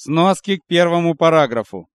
Сноски к первому параграфу.